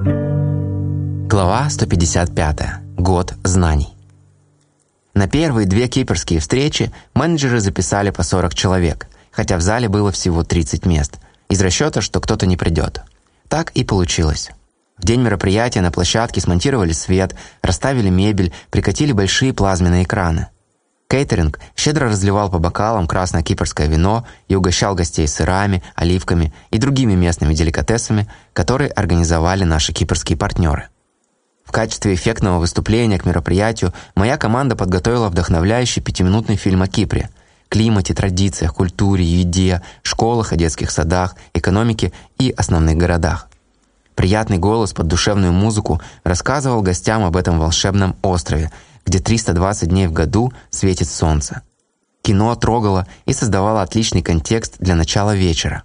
Глава 155. Год знаний. На первые две киперские встречи менеджеры записали по 40 человек, хотя в зале было всего 30 мест, из расчета, что кто-то не придет. Так и получилось. В день мероприятия на площадке смонтировали свет, расставили мебель, прикатили большие плазменные экраны. Кейтеринг щедро разливал по бокалам красное кипрское вино и угощал гостей сырами, оливками и другими местными деликатесами, которые организовали наши кипрские партнеры. В качестве эффектного выступления к мероприятию моя команда подготовила вдохновляющий пятиминутный фильм о Кипре, климате, традициях, культуре, еде, школах и детских садах, экономике и основных городах. Приятный голос под душевную музыку рассказывал гостям об этом волшебном острове, где 320 дней в году светит солнце. Кино трогало и создавало отличный контекст для начала вечера.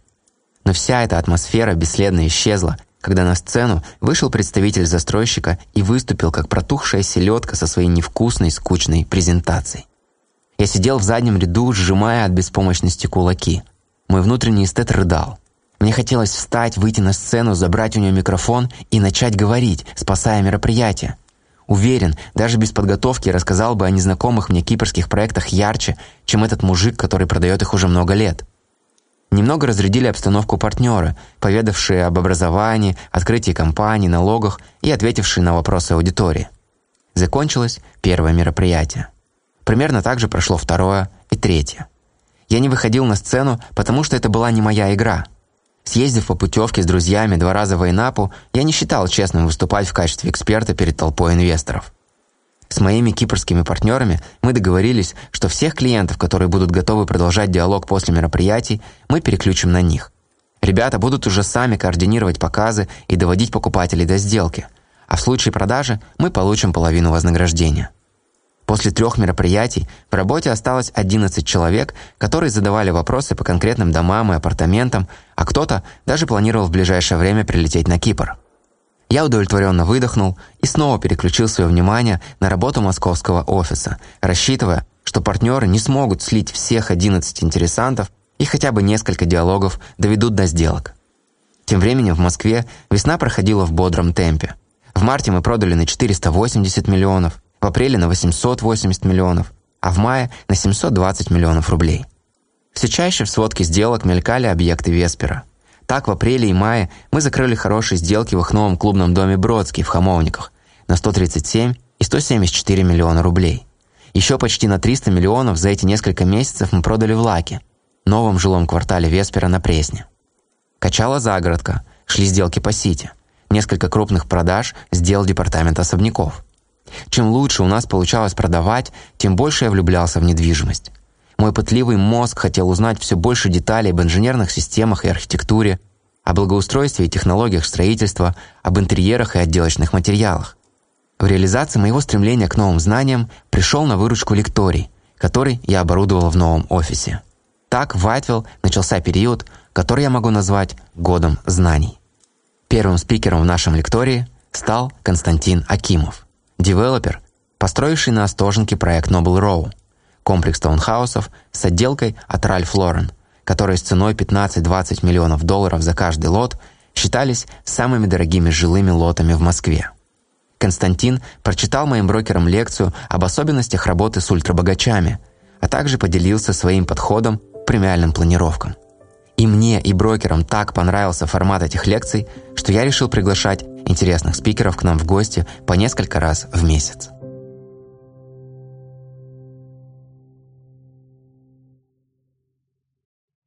Но вся эта атмосфера бесследно исчезла, когда на сцену вышел представитель застройщика и выступил как протухшая селедка со своей невкусной, скучной презентацией. Я сидел в заднем ряду, сжимая от беспомощности кулаки. Мой внутренний эстет рыдал. Мне хотелось встать, выйти на сцену, забрать у нее микрофон и начать говорить, спасая мероприятие. Уверен, даже без подготовки рассказал бы о незнакомых мне кипрских проектах ярче, чем этот мужик, который продает их уже много лет. Немного разрядили обстановку партнеры, поведавшие об образовании, открытии компаний, налогах и ответившие на вопросы аудитории. Закончилось первое мероприятие. Примерно так же прошло второе и третье. Я не выходил на сцену, потому что это была не моя игра – Съездив по путевке с друзьями два раза в Айнапу, я не считал честным выступать в качестве эксперта перед толпой инвесторов. С моими кипрскими партнерами мы договорились, что всех клиентов, которые будут готовы продолжать диалог после мероприятий, мы переключим на них. Ребята будут уже сами координировать показы и доводить покупателей до сделки, а в случае продажи мы получим половину вознаграждения. После трех мероприятий в работе осталось 11 человек, которые задавали вопросы по конкретным домам и апартаментам, а кто-то даже планировал в ближайшее время прилететь на Кипр. Я удовлетворенно выдохнул и снова переключил свое внимание на работу московского офиса, рассчитывая, что партнеры не смогут слить всех 11 интересантов и хотя бы несколько диалогов доведут до сделок. Тем временем в Москве весна проходила в бодром темпе. В марте мы продали на 480 миллионов, в апреле на 880 миллионов, а в мае на 720 миллионов рублей. Все чаще в сводке сделок мелькали объекты Веспера. Так, в апреле и мае мы закрыли хорошие сделки в их новом клубном доме «Бродский» в Хамовниках на 137 и 174 миллиона рублей. Еще почти на 300 миллионов за эти несколько месяцев мы продали в Лаке, новом жилом квартале Веспера на Пресне. Качала загородка, шли сделки по Сити. Несколько крупных продаж сделал департамент особняков. Чем лучше у нас получалось продавать, тем больше я влюблялся в недвижимость. Мой пытливый мозг хотел узнать все больше деталей об инженерных системах и архитектуре, о благоустройстве и технологиях строительства, об интерьерах и отделочных материалах. В реализации моего стремления к новым знаниям пришел на выручку лекторий, который я оборудовал в новом офисе. Так в Whitewill начался период, который я могу назвать «годом знаний». Первым спикером в нашем лектории стал Константин Акимов. Девелопер, построивший на Остоженке проект Noble Row, комплекс таунхаусов с отделкой от Ralph Lauren, которые с ценой 15-20 миллионов долларов за каждый лот считались самыми дорогими жилыми лотами в Москве. Константин прочитал моим брокерам лекцию об особенностях работы с ультрабогачами, а также поделился своим подходом к премиальным планировкам. И мне, и брокерам так понравился формат этих лекций, что я решил приглашать интересных спикеров к нам в гости по несколько раз в месяц.